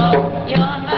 有。